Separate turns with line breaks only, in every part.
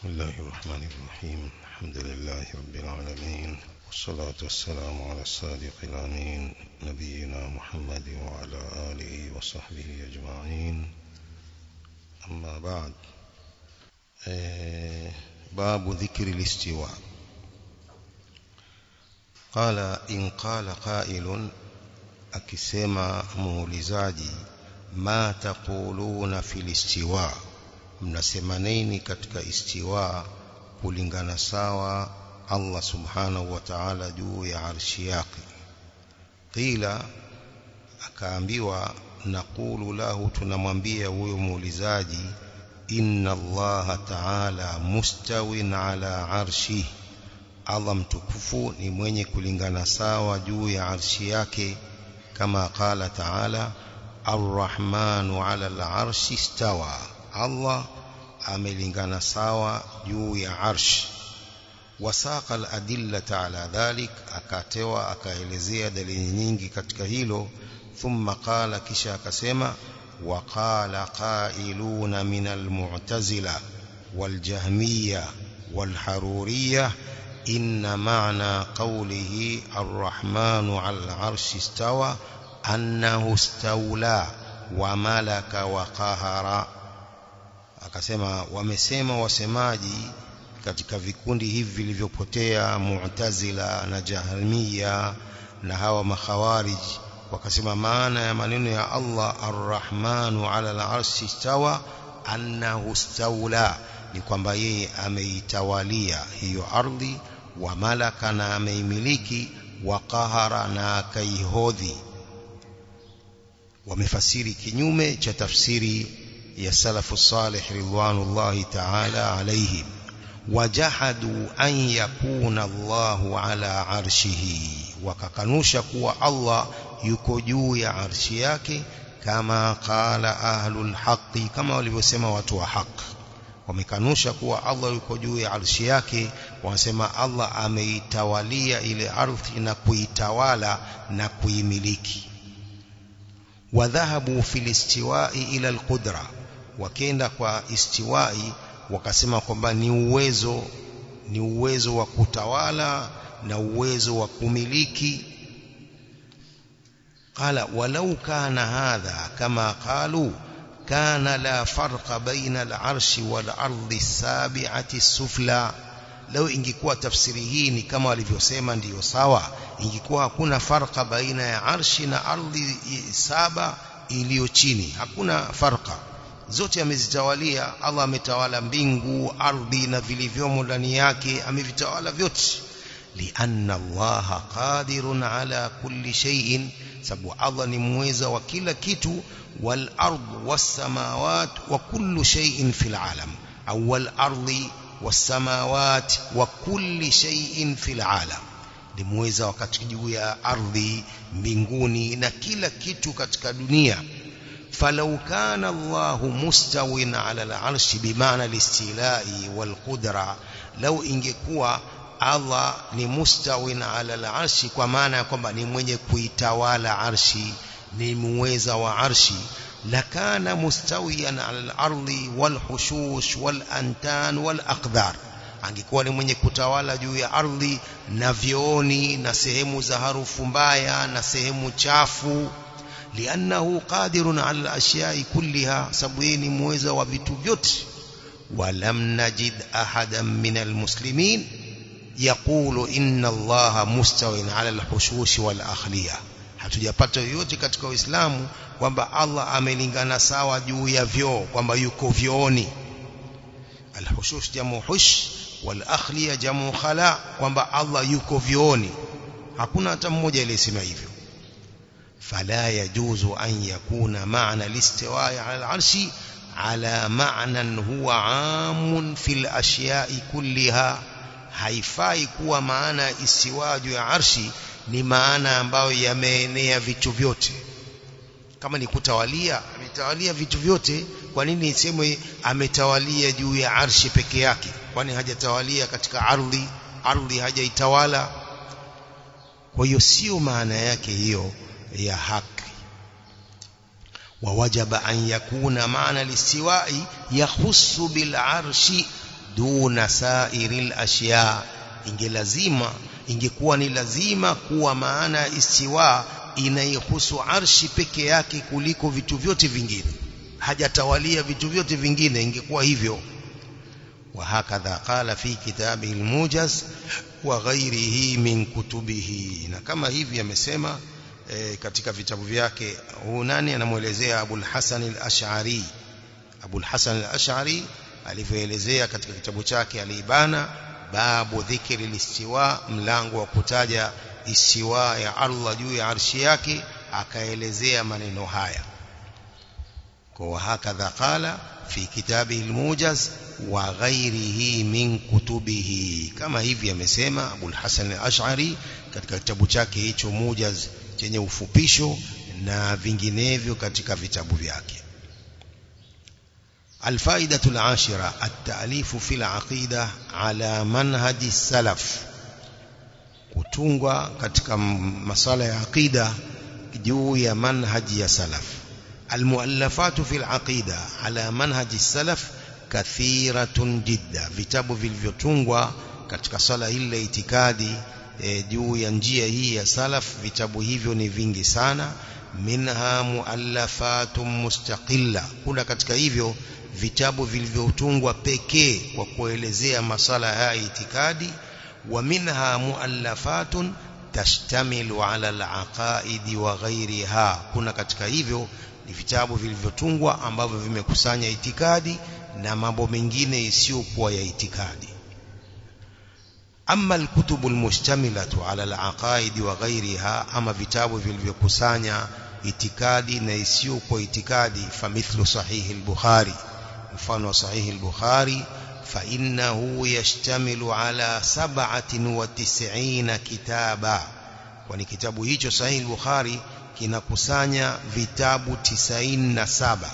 بسم الله الرحمن الرحيم. الحمد لله رب العالمين. والصلاة والسلام على الصادق الأمين نبينا محمد وعلى آله وصحبه أجمعين. أما بعد آه، باب ذكر الاستواء. قال إن قال قائل akisema muulizaji ma taquluna fil istiwa mnasema nini katika istiwa kulingana sawa Allah subhanahu wa ta'ala juu ya arshi yake qila akaambiwa naqulu lahu tunamwambia huyo muulizaji inna Allah ta'ala mustawin ala arshi Allah mtukufu ni mwenye kulingana sawa juu ya arshi yake كما قال تعالى الرحمن على العرش استوى الله amelingana sawa juu ya arsh wasaqa aladillata ala dhalik akatewa akaelezea dalili nyingi katika hilo thumma qala kisha akasema waqala qailuna min almu'tazila waljahmiyya walharuriyya إن معنى قوله الرحمن على العرش استوى أنه استولى وملك وقهر akasema wamesema wasemaji katika vikundi hivi vilivyopotea mu'tazila na jahmiya na hawa makhawarij wakasema maana ya maneno ya Allah arrahmanu ala al-arshi stawa annahu stawla ni kwamba yeye ameitawalia hiyo ardhi wa malaka na ameimiliki wa qahara na akaihodhi. Wamefasiri kinyume cha tafsiri يا سلف الصالح رضوان الله تعالى عليهم. وجحدوا أن يكون الله على عرشه. وككنوشك الله يكجو يا عرشيك كما قال أهل الحق كما ولبسما واتوا حق. ومكنوشك الله يكجو يا عرشيك واسما الله أمي توالي إلى أرض نكوي توالى نكوي ملكي وذهبوا في الاستواء إلى القدرة. wakenda kwa istiwai wakasema kwamba ni uwezo ni uwezo wa kutawala na uwezo wa kumiliki. Qala walau kana hadha kama qalu kana la farqa baina al-arshi wal-ardi sabi'ati sufla lau ingekuwa tafsiri hii ni kama walivyosema ndiyo sawa. Ingekuwa hakuna farqa baina ya arshi na ardhi saba iliyo chini. Hakuna farqa. Zote amezitawalia Allah ametawala mbingu ardhi na vilivyomo ndani yake amevitawala vyote lianna Allah qadirun ala kulli shay'in sababu Allah ni muweza wa kila kitu والأرض والسماوات وكل شيء في العالم أو الأرض والسماوات وكل شيء في العالم limuweza wakati juu ya ardhi mbinguni na kila kitu katika dunia falau kana Allahu mustawin ala al-arshi bimaana al-istilai wal-qudra law ingekuwa Allah ni mustawin ala al-arshi kwa maana ya kwamba ni mwenye kuitawala arshi ni muweza wa arshi lakana mustawiyan ala al-ardi wal-hushush wal-antan wal-aqdar angekuwa ni mwenye kutawala juu ya ardhi na vioni na sehemu za harufu mbaya na sehemu chafu لأنه قادر على الأشياء كلها. سبويني موزة وبتبيت ولم نجد أحدا من المسلمين يقول إن الله مستوى على الحشوش والأخلية. حتى يبطى يوتك تكو إسلام وما الله أمنين أنا ساوى جو يفيو وما يكو فيوني. الحشوش جمو حش والأخلية جمو خلا وما الله يكو فيوني. hakuna hata mmoja aliyesema hivyo fala يجوز أن يكون معنى الاستواء على العرش على معنى هو عام في الأشياء كلها. haifai kuwa maana istiwa juu ya arshi ni maana ambayo yameenea vitu vyote. Kama ni kutawalia ametawalia vitu vyote kwa nini isemwe ametawalia juu ya arshi peke yake? Kwani hajatawalia katika ardhi ardhi hajaitawala? Kwa hiyo sio maana yake hiyo ya haki ووجب أن يكون معنى الاستواء يخص بالعرش duna sairil ashya ingelazima ingekuwa ni lazima kuwa maana ya istiwa inaihusu arshi peke yake kuliko vitu vyote vingine hajatawalia vitu vyote vingine ingekuwa hivyo وهكذا قال في كتابه الموجز وغيره من كتبه na kama hivi amesema e, katika vitabu vyake huu nani anamuelezea Abul Hasan al-Ash'ari. Abul Hasan al-Ash'ari alivyoelezea katika kitabu chake Al-Ibana babu dhikri listiwa mlango wa kutaja istiwa ya Allah juu ya arshi yake akaelezea maneno haya. Kwa hakadha qala fi kitabihi al-Mujaz wa ghairihi min kutubihi. Kama hivi amesema Abul Hasan al-Ash'ari katika kitabu chake hicho Mujaz chenye ufupisho na vinginevyo katika vitabu vyake الفائدة العاشرة التأليف في العقيدة على منهج السلف ya aqida juu ya manhaji ya salaf almuallafatu fil aqida ala manhaji salaf kathiratun jidda vitabu vilivyotungwa katika sala hili la itikadi e, juu ya njia hii ya salaf vitabu hivyo ni vingi sana. Minha muallafatun mustaqilla. Kuna katika hivyo vitabu vilivyotungwa pekee kwa kuelezea masala ya itikadi. Wa minha muallafatun tashtamilu ala alaqaidi wa ghairiha kuna katika hivyo ni vitabu vilivyotungwa ambavyo vimekusanya itikadi na mambo mengine isiyokuwa ya itikadi أما الكتب المشتملة على العقائد وغيرها أما فتاب في الفقسانة اتكادي نيسيوك اتكادي فمثل صحيح البخاري. فان صحيح البخاري فإنه يشتمل على سبعة وتسعين كتابا. وني كتاب هيتو صحيح البخاري كنا قسانة فتاب تسعين سبع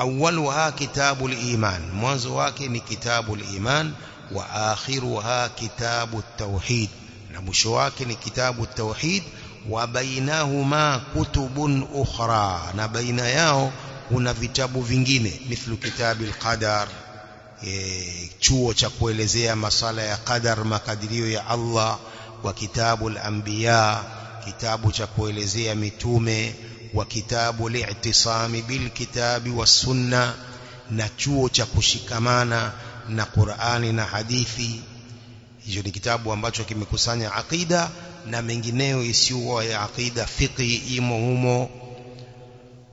أولها كتاب الإيمان. موزوها واكي كتاب الإيمان. Kitabu at-tauhid na mwisho wake ni kitabu at-tauhid wa bainahuma kutubun ukhra na baina yao kuna vitabu vingine mithlu kitabu al-qadar e, chuo cha kuelezea masala ya qadar makadirio ya Allah wa kitabu al-anbiya kitabu cha kuelezea mitume wa kitabu li'tisami bil kitabi was sunna na chuo cha kushikamana na Qur'ani na hadithi hicho ni kitabu ambacho kimekusanya aqida na mengineyo isiyo ya aqida fiqhi imo humo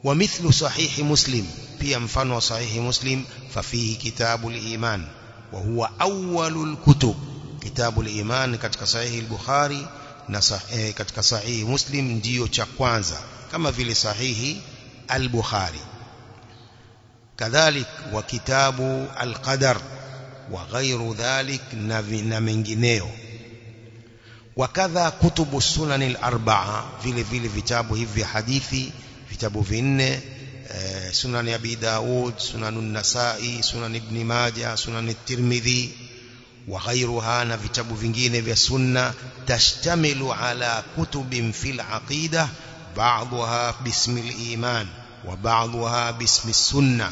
wa mithlu sahihi muslim pia mfano wa sahihi muslim fafihi kitabu al-iman wa huwa awwalul kutub kitabu al-iman katika sahihi al-bukhari na sahihi katika sahihi muslim ndiyo cha kwanza kama vile sahihi al-bukhari kadhalik wa kitabu al-qadar وغير ذلك نبينا منجينيو وكذا كتب السنن الأربعة في لفيل فيتابه في حديثي فيتابه في سنن أبي داود سنن النسائي سنن ابن ماجة سنن الترمذي وغيرها نفيتابه في نجينيو في السنة تشتمل على كتب في العقيدة بعضها باسم الإيمان وبعضها باسم السنة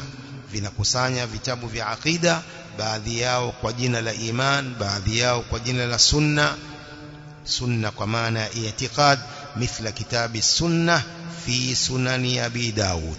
vinakusanya vitabu في عقيده baadhi yao kwa jina la iman baadhi yao kwa jina la sunna sunna kwa maana ya i'tiqad mithla kitabi sunna fi sunani abi daud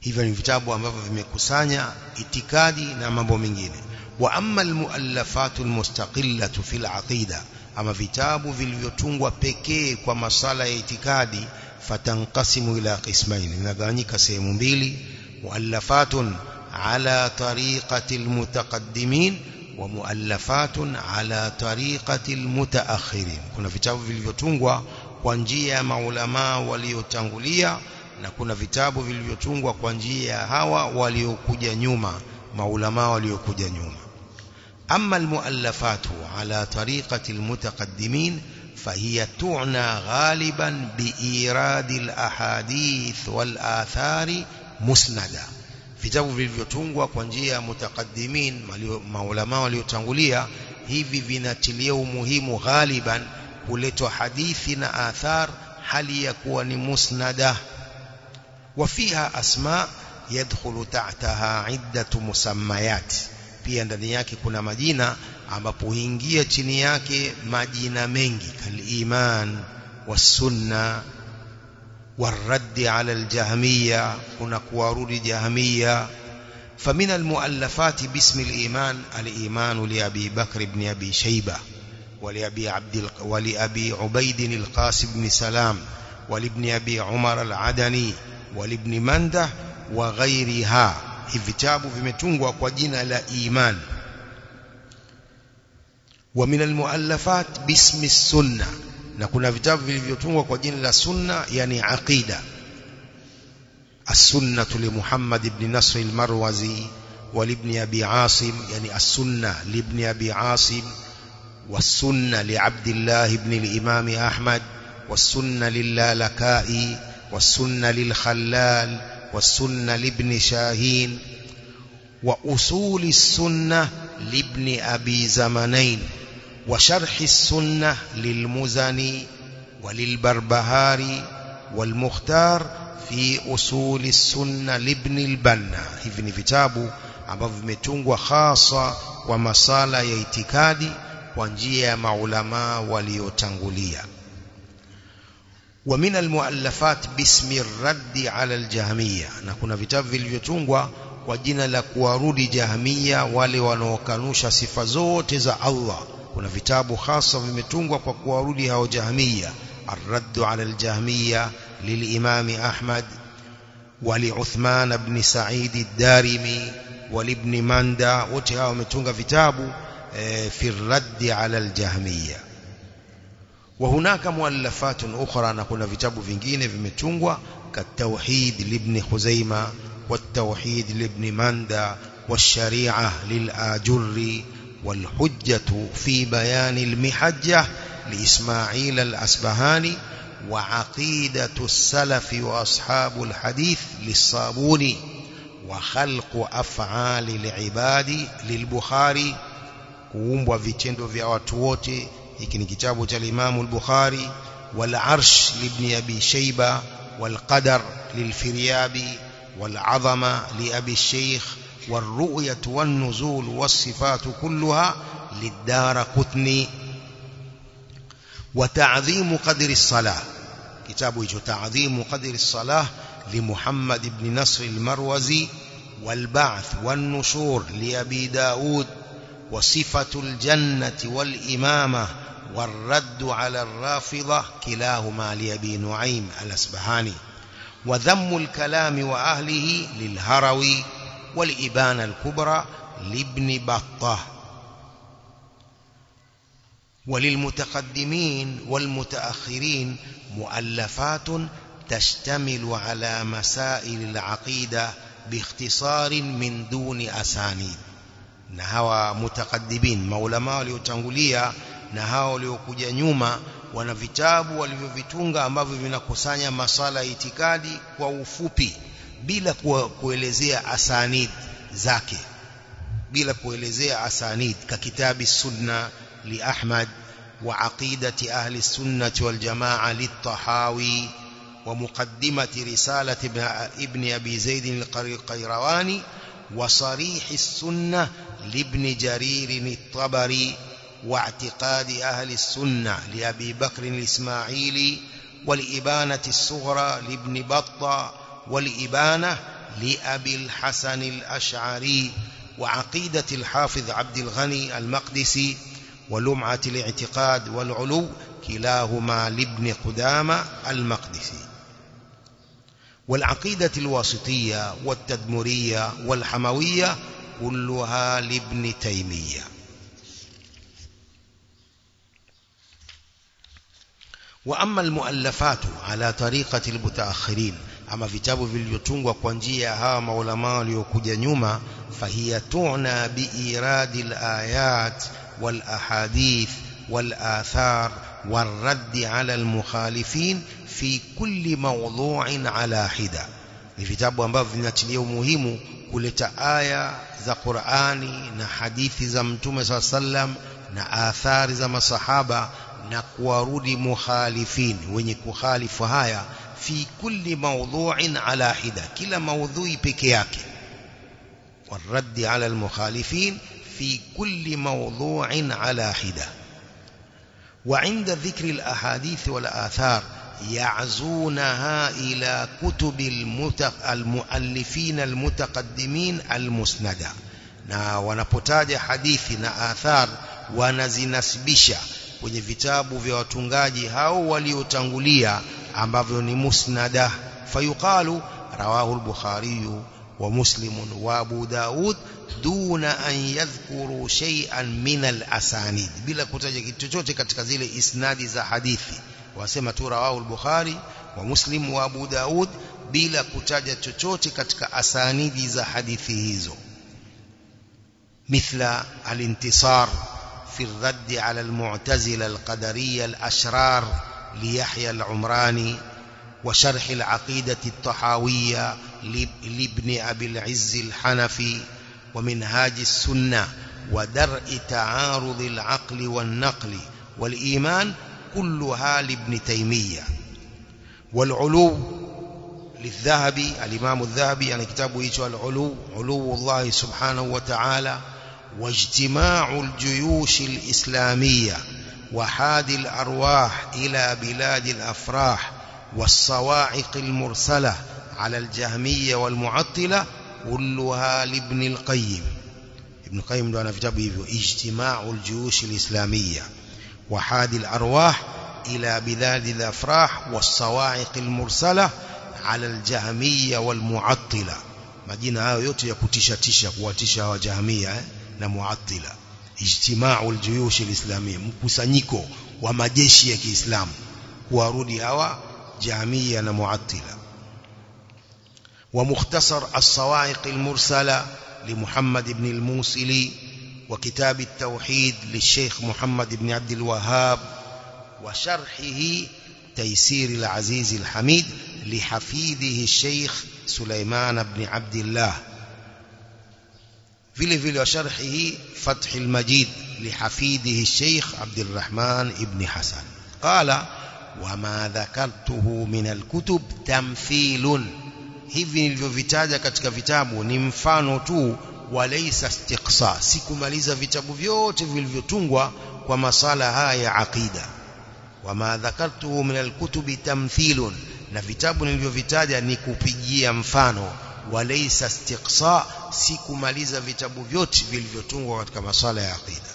hivyo ni vitabu ambavyo vimekusanya itikadi na mambo mengine wa amma almuallafatu almustaqillatu fil aqida ama vitabu vilivyotungwa pekee kwa masala ya itikadi fatanqasimu ila qismain vinagawanyika sehemu mbili muallafatun على طريقة المتقدمين ومؤلفات على طريقة المتأخرين. كنا في تابو في اليوتونغوا كوانجية مولماء وليوتانغوليا نكنا في تابو في اليوتونغوا كوانجية هوا وليوكوجا نيوما مولماء وليوكوجا نيوما أما المؤلفات على طريقة المتقدمين فهي تعنى غالبا بإيراد الأحاديث والآثار مسندا vitabu vilivyotungwa kwa njia ya mutaqaddimin maulama waliotangulia hivi vinatilia umuhimu ghaliban kuletwa hadithi na athar hali ya kuwa ni musnada. Wa fiha asma yadkhulu tahtaha iddatu musammayat. Pia ndani yake kuna majina ambapo huingia chini yake majina mengi kaliman wasunna والرد على الجهمية هنا كوارود جهمية. فمن المؤلفات باسم الإيمان الإيمان لأبي بكر بن أبي شيبة ولأبي, عبد. ولأبي عبيد القاسم بن سلام ولابن أبي عمر العدني ولابن مندة وغيرها. vitabu vimetungwa kwa jina la min almuallafat bismi sunna na kuna vitabu vilivyotungwa kwa jina la sunna yani aqida. السنة لمحمد بن نصر المروزي ولابن أبي عاصم يعني السنة لابن أبي عاصم والسنة لعبد الله بن الإمام أحمد والسنة والسنة للخلال والسنة لابن شاهين وأصول السنة لابن أبي زمنين وشرح السنة للمزني وللبربهاري والمختار في أصول السنة لابن البنا hasa kwa masala ya itikadi kwa njia ya maulama waliotangulia ومن المؤلفات باسم الرد على الجهمية vilivyotungwa kwa jina la kuwarudi jahmia wale wanaokanusha sifa zote za Allah kuna vitabu hasa vimetungwa kwa kuwarudi hao jahmia الرد على الجهمية للإمام أحمد ولعثمان بن سعيد الدارمي ولابن مندى وتها ومتونغ vitabu في الرد على الجهميه وهناك مؤلفات أخرى نكون vitabu vingine vimetungwa كالتوحيد لابن خزيمة والتوحيد لابن مندى والشريعة للآجري والحجة في بيان المحجة لإسماعيل الأصبهاني وعقيدة السلف وأصحاب الحديث للصابوني وخلق أفعال العباد للبخاري. kuumbwa vitendo vya watu wote lakini kitabu cha الإمام البخاري والعرش لابن أبي شيبة والقدر للفريابي والعظمة لأبي الشيخ والرؤية والنزول والصفات كلها للدار قطني. وتعظيم قدر الصلاة. كتاب تعظيم قدر الصلاة لمحمد بن نصر المروزي والبعث والنشور لأبي داود. وصفة الجنة والإمامة والرد على الرافضة كلاهما لأبي نعيم الأسبهاني. وذم الكلام وأهله للهروي. والإبانة الكبرى لابن بطة. وللمتقدمين والمتأخرين مؤلفات تشتمل على مسائل العقيدة باختصار من دون أسانيد. نهوى متقدمين مولما وليوتنغوليا نهوى وليوكوجا نيوما ونفتاب وليوفتونغا أمبابي من أكسانيا مسالة إتكادي وأوفوبي bila kuelezea asanid zake bila kuelezea asanid ka kitabi sunna li Ahmad wa aqidati ahli sunnati wal jamaa litahawi wa muqaddimati risalati ibn abi zaid al-qayrawani وصريح السنة لابن جرير الطبري واعتقاد أهل السنة لأبي الإسماعيلي والإبانة الصغرى لابن بطة والإبانة لأبي الحسن الأشعري وعقيدة الحافظ عبد الغني المقدسي ولمعة الاعتقاد والعلو كلاهما لابن قدامة المقدسي. والعقيدة الواسطية والتدمرية والحموية كلها لابن تيمية. وأما المؤلفات على طريقة المتأخرين أما vitabu vilivyotungwa kwa njia ya hawa maulama waliokuja nyuma fahiya tu'na biiradi alayat wal ahadith wal athar والرد على المخالفين في كل موضوع على حدة ni vitabu ambavyo vinatilia umuhimu kuleta aya za Qur'ani na hadithi za Mtume SAW sallam na athari za masahaba na kuwarudi mukhalifin wenye kukhalifu haya في كل موضوع على حدة. كلا موضوع بكياك والرد على المخالفين في كل موضوع على حدة. وعند ذكر الأحاديث والآثار يعزونها إلى كتب المؤلفين المتقدمين المسندة. na wanapotaja hadithi na athar wanazinasibisha kwenye vitabu vya watungaji hao waliotangulia ambavyo ni musnada fayuqalu rawahu al-bukhari wa muslim wa abu daud duna an yadhkuru shay'an min al-asanid bila kutaja kitu chochote katika zile isnadi za hadithi wasema tu rawahu al-bukhari wa muslim wa abu daud bila kutaja chochote katika asanidi za hadithi hizo مثل الانتصار في الرد على المعتزلة القدرية الأشرار ليحيى العمراني وشرح العقيدة الطحاوية لابن أبي العز الحنفي ومنهاج السنة ودرء تعارض العقل والنقل والإيمان كلها لابن تيمية. والعلو للذهبي الإمام الذهبي يعني كتابه يشوى العلو علو الله سبحانه وتعالى واجتماع الجيوش الإسلامية. وحاد الأرواح إلى بلاد الأفراح والصواعق المرسلة على الجهمية والمعطلة كلها لابن القيم. ابن القيم ده أنا في كتابه اجتماع الجيوش الإسلامية. وحاد الأرواح إلى بلاد الأفراح والصواعق المرسلة على الجهمية والمعطلة. tisha kuwatisha wa jahmia eh, na muattila mkusanyiko wa majeshi ya Kiislamu kuwarudi hawa jahmia na muattila ومختصر الصواعق المرسلة لمحمد بن الموصلي وكتاب التوحيد للشيخ محمد بن عبد الوهاب وشرحه تيسير العزيز الحميد لحفيده الشيخ سليمان بن عبد الله. Vile vile وشرحه فتح المجيد لحفيده الشيخ عبد الرحمن بن حسن قال وما ذكرته من الكتب تمثيل hivi nilivyovitaja katika vitabu ni mfano tu walaysa istiqsa sikumaliza vitabu vyote vilivyotungwa kwa masala haya ya aqida wama dhakartuhu min alkutubi tamthilun na vitabu nilivyovitaja ni kupigia mfano walaysa istiqsa sikumaliza vitabu vyote vilivyotungwa katika masala ya aqida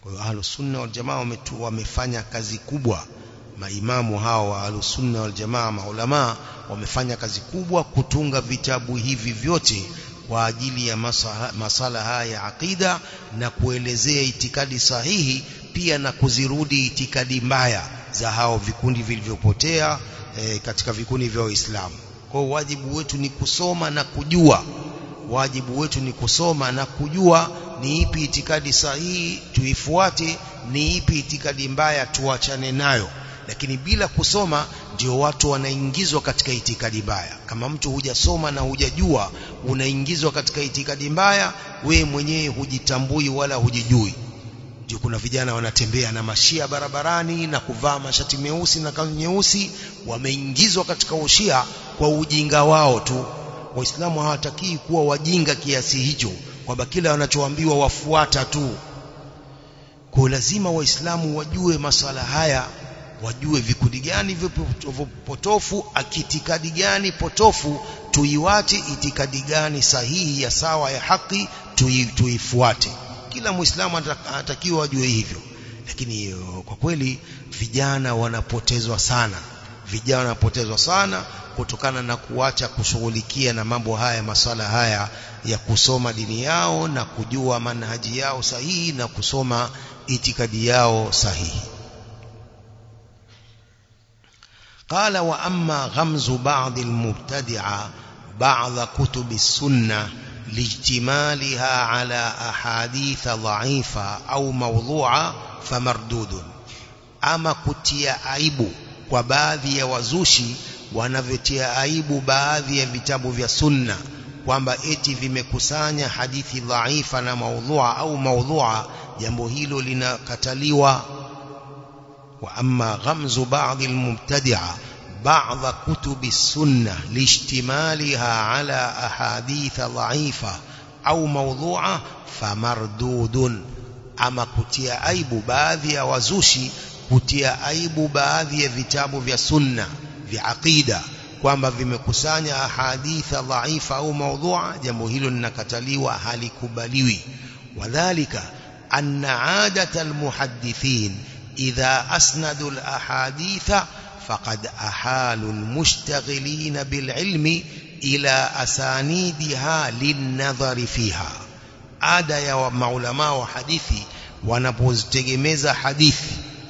kwa hiyo ahlus sunna wal jamaa wamefanya kazi kubwa maimamu hao wa ahlus sunna wal jamaa maulama wamefanya kazi kubwa kutunga vitabu hivi vyote kwa ajili ya masala, masala haya ya aqida na kuelezea itikadi sahihi pia na kuzirudi itikadi mbaya za hao vikundi vilivyopotea e, katika vikundi vya Uislamu. Kwa wajibu wetu ni kusoma na kujua. Wajibu wetu ni kusoma na kujua ni ipi itikadi sahihi tuifuate, ni ipi itikadi mbaya tuachane nayo. Lakini bila kusoma ndio watu wanaingizwa katika itikadi mbaya. Kama mtu hujasoma na hujajua, unaingizwa katika itikadi mbaya, we mwenyewe hujitambui wala hujijui ndio kuna vijana wanatembea na mashia barabarani na kuvaa mashati meusi na kanzu nyeusi wameingizwa katika ushia kwa ujinga wao tu. Waislamu hawatakii kuwa wajinga kiasi hicho kwamba kila wanachoambiwa wafuata tu. Kwa lazima waislamu wajue masala haya wajue vikundi gani potofu akitikadi gani potofu tuiwache itikadi gani sahihi ya sawa ya haki tuifuate kila muislamu anatakiwa ajue hivyo lakini kwa kweli vijana wanapotezwa sana vijana wanapotezwa sana kutokana na kuacha kushughulikia na mambo haya masala haya ya kusoma dini yao na kujua manhaji yao sahihi na kusoma itikadi yao sahihi قال وأما غمز بعض المبتدعة بعض كتب السنة لاجتمالها على أحاديث ضعيفة أو موضوعة فمردود أما كتيا aibu kwa baadhi ya wazushi wanavyotia aibu baadhi ya vitabu vya sunna kwamba eti vimekusanya hadithi dhaifa na maudhua au maudhua jambo hilo linakataliwa wa amma ghamzu baadhi almubtadi'a بعض كتب السنة لاشتمالها على أحاديث ضعيفة أو موضوعة فمردود. أما كتيا أيب باذي وزوشي كتيا أيب باذي ذتاب في السنة في عقيدة. وما في مكسان أحاديث ضعيفة أو موضوعة جمهل النكتلي وهل كباليوي وذلك أن عادة المحدثين إذا أسندوا الأحاديث المحدثين فقد أحال المشتغلين بالعلم إلى أسانيدها للنظر فيها. عاد يا معلماء حديثي ونبوز تجميز حديث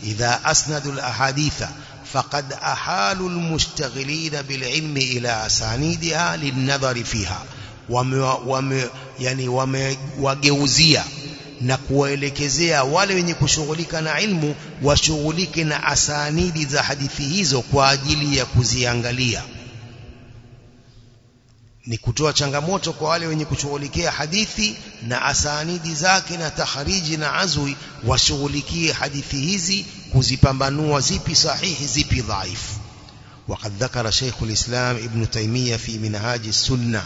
إذا أسند الأحاديث فقد أحال المشتغلين بالعلم إلى أسانيدها للنظر فيها. ومي ومي يعني وجوزية na kuwaelekezea wale wenye kushughulika na ilmu washughulike na asanidi za hadithi hizo kwa ajili ya kuziangalia ni kutoa changamoto kwa wale wenye kushughulikia hadithi na asanidi zake na tahariji na azwi washughulikie hadithi hizi kuzipambanua zipi sahihi zipi dhaifu وقد ذكر شيخ الإسلام ابن تيمية في منهاج السنة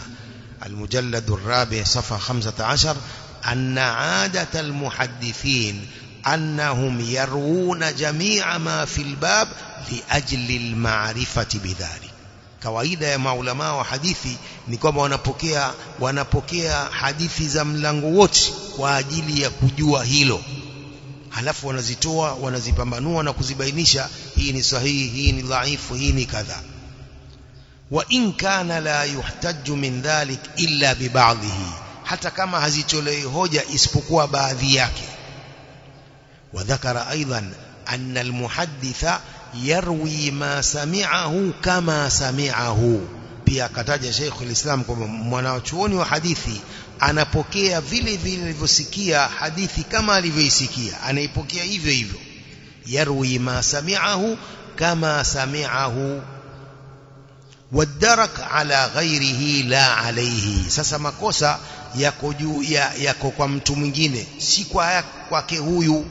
المجلد الرابع صفحة 15 أن عادة المحدثين أنهم يروون جميع ما في الباب لأجل المعرفة بذلك kawaida ya maulama wa hadithi ni kwamba wanapokea wanapokea hadithi za mlango wote kwa ajili ya kujua hilo halafu wanazitoa wanazipambanua na kuzibainisha hii ni sahihi hii ni dhaifu hii ni kadha wa in kana la yuhtaju min dhalik illa bi ba'dhihi hata kama hazitolei hoja isipokuwa baadhi yake wadhakara aidan anna almuhadditha yarwi ma sami'ahu kama sami'ahu pia akataja Sheikh al-Islam kwamba mwanachuoni wa hadithi anapokea vile vile alivyosikia hadithi kama alivyoisikia anaipokea hivyo hivyo yarwi ma sami'ahu kama sami'ahu wadarak ala ghairihi la alayhi sasa makosa yako juu ya, yako kwa mtu mwingine si kwa kwake huyu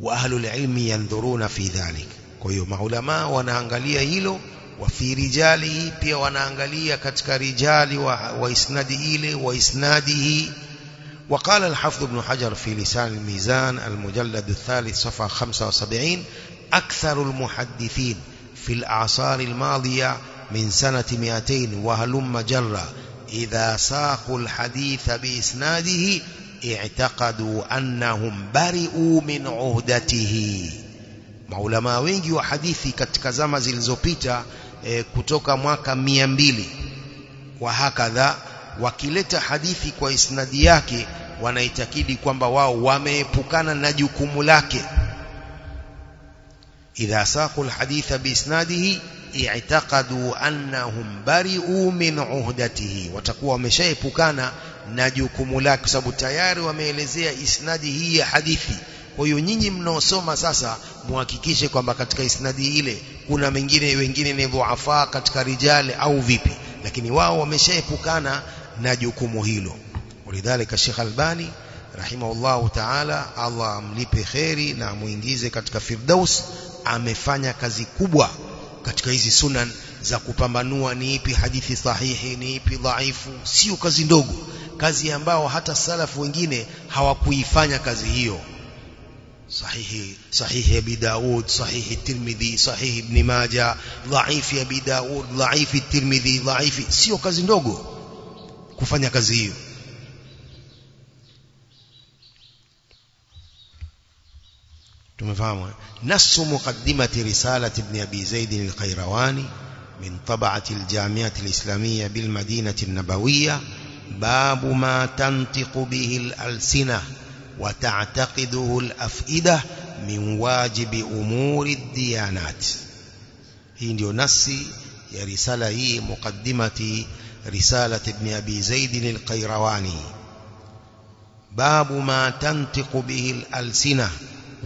wa ahlul ilmi yandhuruna fi dhalik kwa hiyo maulama wanaangalia hilo wa fi rijalihi pia wanaangalia katika rijali wa, wa isnadi ile wa isnadihi وقال الحافظ ابن حجر في لسان الميزان المجلد الثالث صفحة 75 أكثر المحدثين في الأعصار الماضية من سنة 200 وهلم جرة إذا ساقوا الحديث بإسناده اعتقدوا أنهم برئوا من عهدته maulama wengi wa hadithi katika zama zilizopita e, kutoka mwaka mia mbili wa hakadha wakileta hadithi kwa isnadi yake wanaitakidi kwamba wao wameepukana na jukumu lake idha saqu alhaditha biisnadihi i'taqadu annahum bari'u min uhdatihi. Watakuwa wameshaepukana na jukumu lake kwa sababu tayari wameelezea isnadi hii ya hadithi. Kwa hiyo nyinyi mnaosoma sasa muhakikishe kwamba katika isnadi ile kuna mengine wengine ni dhuafa katika rijali au vipi. Lakini wao wameshaepukana na jukumu hilo. Walidhalika Sheikh Albani rahimahullahu ta'ala Allah amlipe kheri na muingize katika firdaus. Amefanya kazi kubwa katika hizi sunan za kupambanua ni ipi hadithi sahihi ni ipi dhaifu sio kazi ndogo kazi ambao hata salafu wengine hawakuifanya kazi hiyo. Sahihi sahihi abi daud sahihi tirmidhi sahihi ibn majah dhaifi abi daud dhaifi tirmidhi dhaifi sio kazi ndogo kufanya kazi hiyo tumefahamu نص مقدمة رسالة ابن أبي زيد القيرواني من طبعة الجامعة الإسلامية بالمدينة النبوية. باب ما تنطق به الألسنة وتعتقده الأفئدة من واجب أمور الديانات. هي ndio ya risala hii muqaddimati risalat ibn abi zaid al-qayrawani babu ma tantiqu bihi al-alsina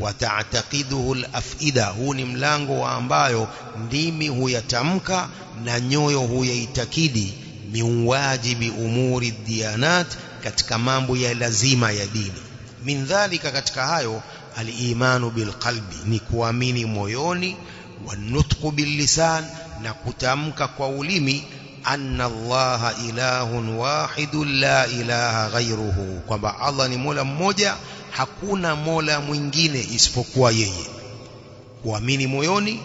وتعتقده الأفئدة هو ملانغو وأمبايو ديمي هو يتمك نانيويو هو ييتكيدي من واجب أمور الديانات كاتكامام بويا لازيما يا ديني. من ذلك كتكهايو الإيمان بالقلب نكواميني مويوني والنطق باللسان نكتمك قوليمي أن الله إله واحد لا إله غيره كما الله نمولا موجا hakuna mola mwingine isipokuwa yeye. Kuamini moyoni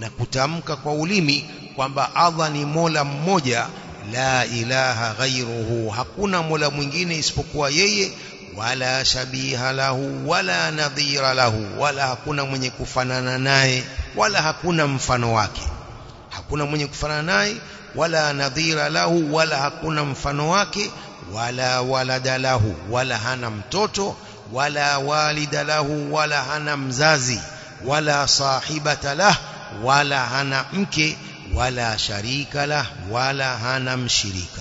na kutamka kwa ulimi kwamba Allah ni mola mmoja la ilaha ghairuhu hakuna mola mwingine isipokuwa yeye wala shabiha lahu wala nadhira lahu wala hakuna mwenye kufanana naye wala hakuna mfano wake. Hakuna mwenye kufanana naye wala nadhira lahu wala hakuna mfano wake wala walada lahu wala hana mtoto ولا والد له ولا هنا مزازي ولا صاحبة له ولا هنا أمك ولا شريك له ولا هنا مشريك.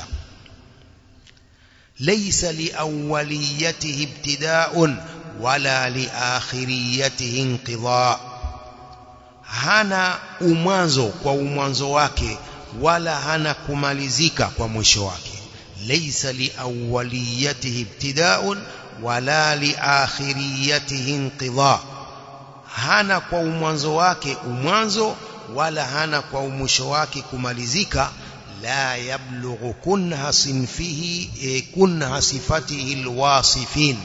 ليس لأوليته ابتداء ولا لآخريته انقضاء. هنا أمانزو وأمازو واكي ولا هنا كماليزيكا ومشواكي ليس لأوليته ابتداء wala liakhiriyatihi inqidha hana kwa umwanzo wake umwanzo wala hana kwa mwisho wake kumalizika لا يبلغ كنه صنفه كنه صفته الواصفين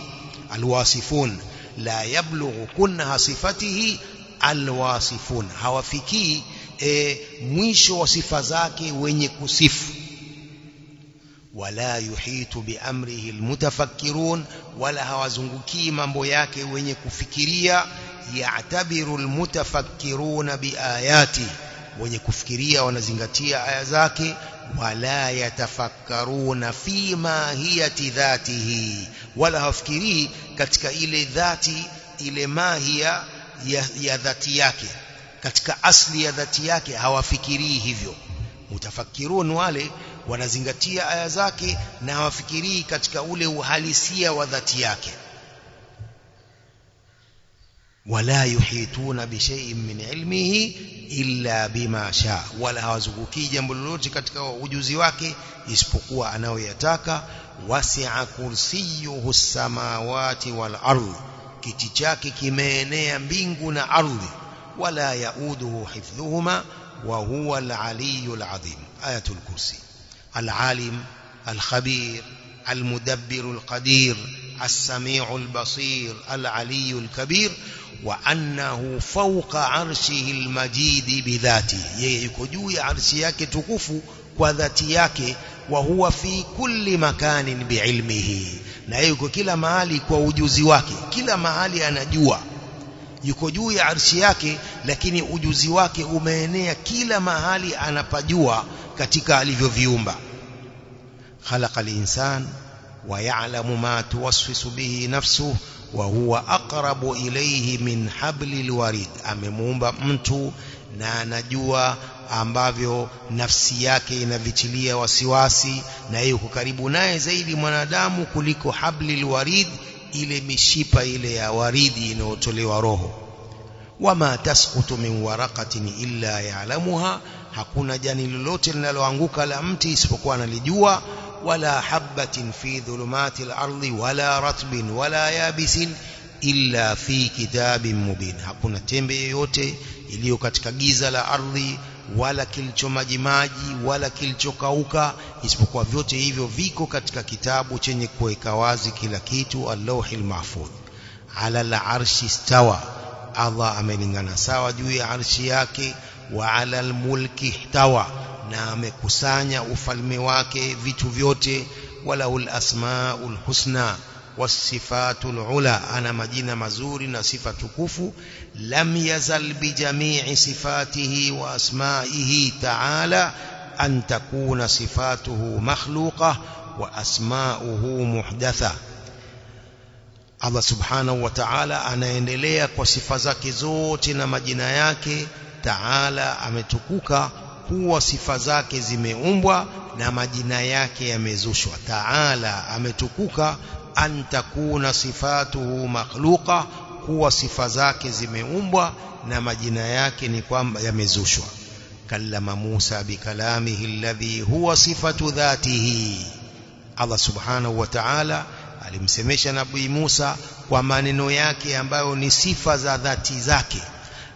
الواصفون لا يبلغ كنه صفته الواصفون hawafikii e, mwisho wa sifa zake wenye kusifu wala yuhitu biamrihi almutafakkirun wala hawazungukii mambo yake wenye kufikiria ya'tabiru almutafakkiruna biayati wenye kufikiria wanazingatia aya zake wala yatafakkaruna fi mahiyati dhatihi wala hafikirii katika ile dhati ile mahia ya, ya dhati yake katika asli ya dhati yake hawafikirii hivyo mutafakirun wale wanazingatia aya zake na hawafikirii katika ule uhalisia wa dhati yake wala yuhituna bishay'in min ilmihi illa bima sha wala hawazungukii jambo lolote katika ujuzi wake isipokuwa anayoyataka wasi'a kursiyuhu samawati wal ardh kiti chake kimeenea mbingu na ardhi wala yauduhu hifdhuhuma wa huwa al-aliyyul azim ayatul kursi العالم الخبير المدبر القدير السميع البصير العلي الكبير وأنه فوق عرشه المجيد بذاته. يكجوي عرشيك تكف وذاتيك وهو في كل مكان بعلمه. نأيك كلا معالي كوجوزيوك كلا معالي أنا جوا. yuko juu ya arshi yake lakini ujuzi wake umeenea kila mahali anapajua katika alivyoviumba. Khalaqa al-insan wa ya'lamu ma tuwaswisu bihi nafsuhu wa huwa aqrabu ilayhi min hablil warid. Amemuumba mtu na anajua ambavyo nafsi yake inavichilia wasiwasi na yuko karibu naye zaidi mwanadamu kuliko hablil warid ile mishipa ile ya waridi inayotolewa roho wama tasqutu min waraqatin illa ya'lamuha hakuna jani lolote linaloanguka la mti isipokuwa analijua wala habatin fi dhulumati al-ardi wala ratbin wala yabisin illa fi kitabin mubin hakuna tembe yoyote iliyo katika giza la ardhi wala kilicho majimaji wala kilichokauka isipokuwa vyote hivyo viko katika kitabu chenye kuweka wazi kila kitu al-lawhil mahfudh. Ala al-arshi stawa Allah amelingana sawa juu ya arshi yake wa ala al-mulki ihtawa na amekusanya ufalme wake vitu vyote walahul asmaul husna wasifatul ula ana majina mazuri na sifa tukufu lam yazal bijamii sifatihi wa asmaihi ta'ala an takuna sifatuhu makhluqa wa asmauhu muhdatha Allah subhanahu wa ta'ala anaendelea kwa sifa zake zote na majina yake ta'ala ametukuka kuwa sifa zake zimeumbwa na majina yake yamezushwa ta'ala ametukuka an takuna sifatuhu makhluqa kuwa sifa zake zimeumbwa na majina yake ni kwamba yamezushwa kallama Musa bikalamihi alladhi huwa sifatu dhatihi Allah subhanahu wa ta'ala alimsemesha nabii Musa kwa maneno yake ambayo ni sifa za dhati zake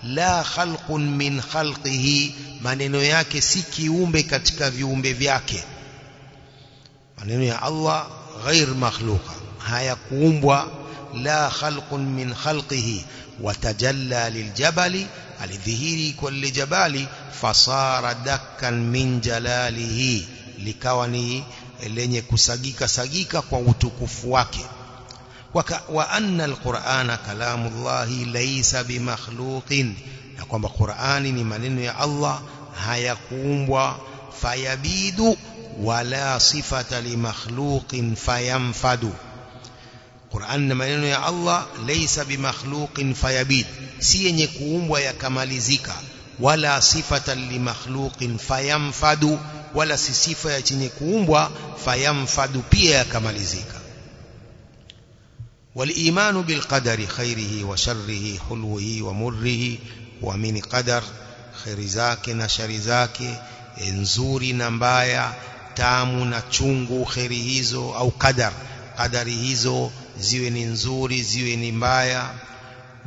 la khalqun min khalqihi maneno yake si kiumbe katika viumbe vyake maneno ya Allah ghair makhluqa hayakuumbwa la khalqun min khalqihi watajalla liljabali alidhihiri kwa lijabali fasara dakkan min jalalihi likawa ni lenye kusagika sagika kwa utukufu wake wa anna alqur'ana kalamullahi laysa bimakhluqin na kwamba Qur'ani ni maneno ya Allah hayakuumbwa fayabidu wala sifata limakhluqin fayamfadu Qur'an na maneno ya Allah laysa bimakhluqin fayabid si yenye kuumbwa yakamalizika wala sifatan limakhluqin fayamfadu wala si sifa ya chenye kuumbwa fayamfadu pia yakamalizika والإيمان بالقدر خيره وشره حلوة ومره ومن قدر خير zake na shari zake nzuri na mbaya tamu na chungu kheri hizo au qadar qadari hizo ziwe ni nzuri ziwe ni mbaya.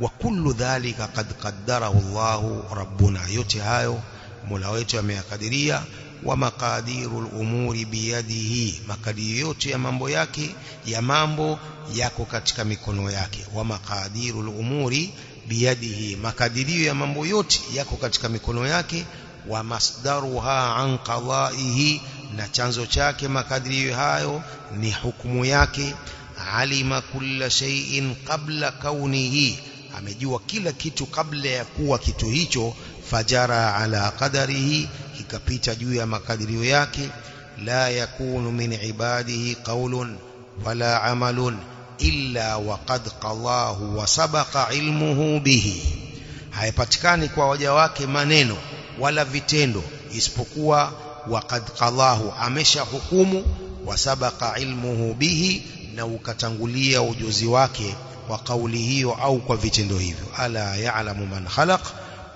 Wa kullu dhalika qad qaddarahu Allah rabbuna. Yote hayo Mola wetu ameyakadiria. Wa maqadirul umuri biyadihi. Makadirio yote ya mambo yake ya mambo yako katika mikono yake. Wa maqadirul umuri biyadihi. Makadirio ya mambo yote yako katika mikono yake. Wa masdaruha an qada'ihi. Na chanzo chake makadirio hayo ni hukumu yake alima kulla shay'in qabla kaunihi amejua kila kitu kabla ya kuwa kitu hicho fajara ala qadarihi kikapita juu ya makadirio yake la yakunu min ibadihi qaulun wala amalun illa waqad qallahu wa sabaqa ilmuhu bihi. Haipatikani kwa waja wake maneno wala vitendo isipokuwa waqad qallahu amesha hukumu wa sabaqa ilmuhu bihi na ukatangulia ujuzi wake kwa kauli hiyo au kwa vitendo hivyo. Ala ya'lamu man khalaq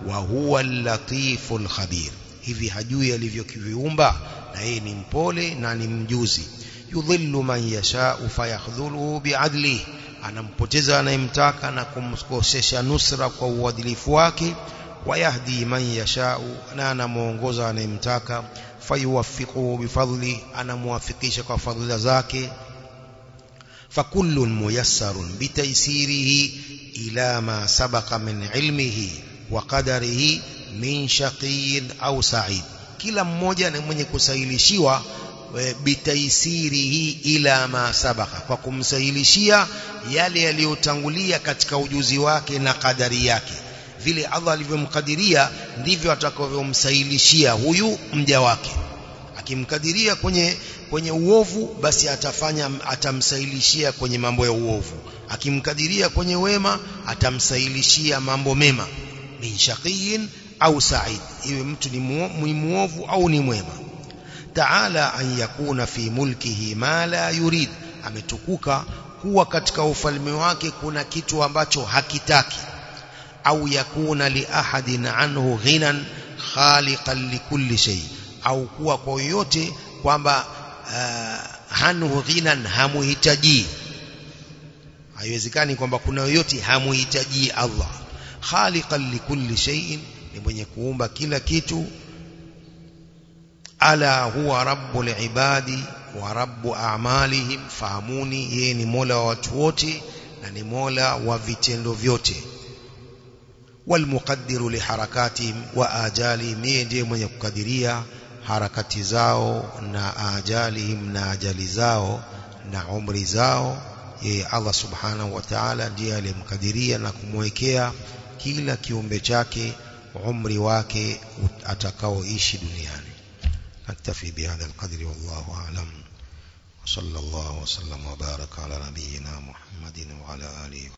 wa huwa al-latiful khabir. Hivi hajui alivyokiviumba na yeye ni mpole na ni mjuzi. Yudhillu man yasha'u fayakhdhuluhu bi'adlihi anampoteza anayemtaka na kumkosesha nusra kwa uadilifu wake. Wayahdi man yasha'u na anamuongoza anayemtaka. Fayuwaffiquhu bifadli anamuwafikisha kwa fadhila zake فكل ميسر بتيسيره إلى ما سبق من علمه وقدره من شقي أو سعيد kila mmoja ni mwenye kusahilishiwa bitaisirihi ila ma sabaka kwa kumsahilishia yale yaliyotangulia katika ujuzi wake na kadari yake vile Allah alivyomkadiria ndivyo atakavyomsahilishia huyu mja wake akimkadiria kwenye kwenye uovu basi atafanya atamsailishia kwenye mambo ya uovu. Akimkadiria kwenye wema atamsailishia mambo mema. Min shaqiyin au sa'id. Iwe mtu ni muovu au ni mwema. Ta'ala an yakuna fi mulkihi ma la yurid. Ametukuka kuwa katika ufalme wake kuna kitu ambacho hakitaki. Au yakuna li ahadin anhu ghinan khaliqan likulli shay. Au kuwa kwa yoyote kwamba hanhu ghinan hamuhitaji. Haiwezekani kwamba kuna yoyote hamuhitaji Allah. Khaliqan likulli shay'in ni mwenye kuumba kila kitu. Ala huwa rabbul ibadi wa rabbu a'malihim fahamuni yeye ni mola wa watu wote na ni mola wa vitendo vyote. Walmuqaddiru liharakatihim wa ajalihim yeye ndiye mwenye kukadiria harakati zao na ajalihim na ajali zao na umri zao yeye Allah subhanahu wa ta'ala ndiye aliyemkadiria na kumwekea kila kiumbe chake umri wake atakaoishi duniani naktafi bihadha alqadri wallahu a'lam وصلى الله وسلم وبارك على نبينا محمد وعلى آله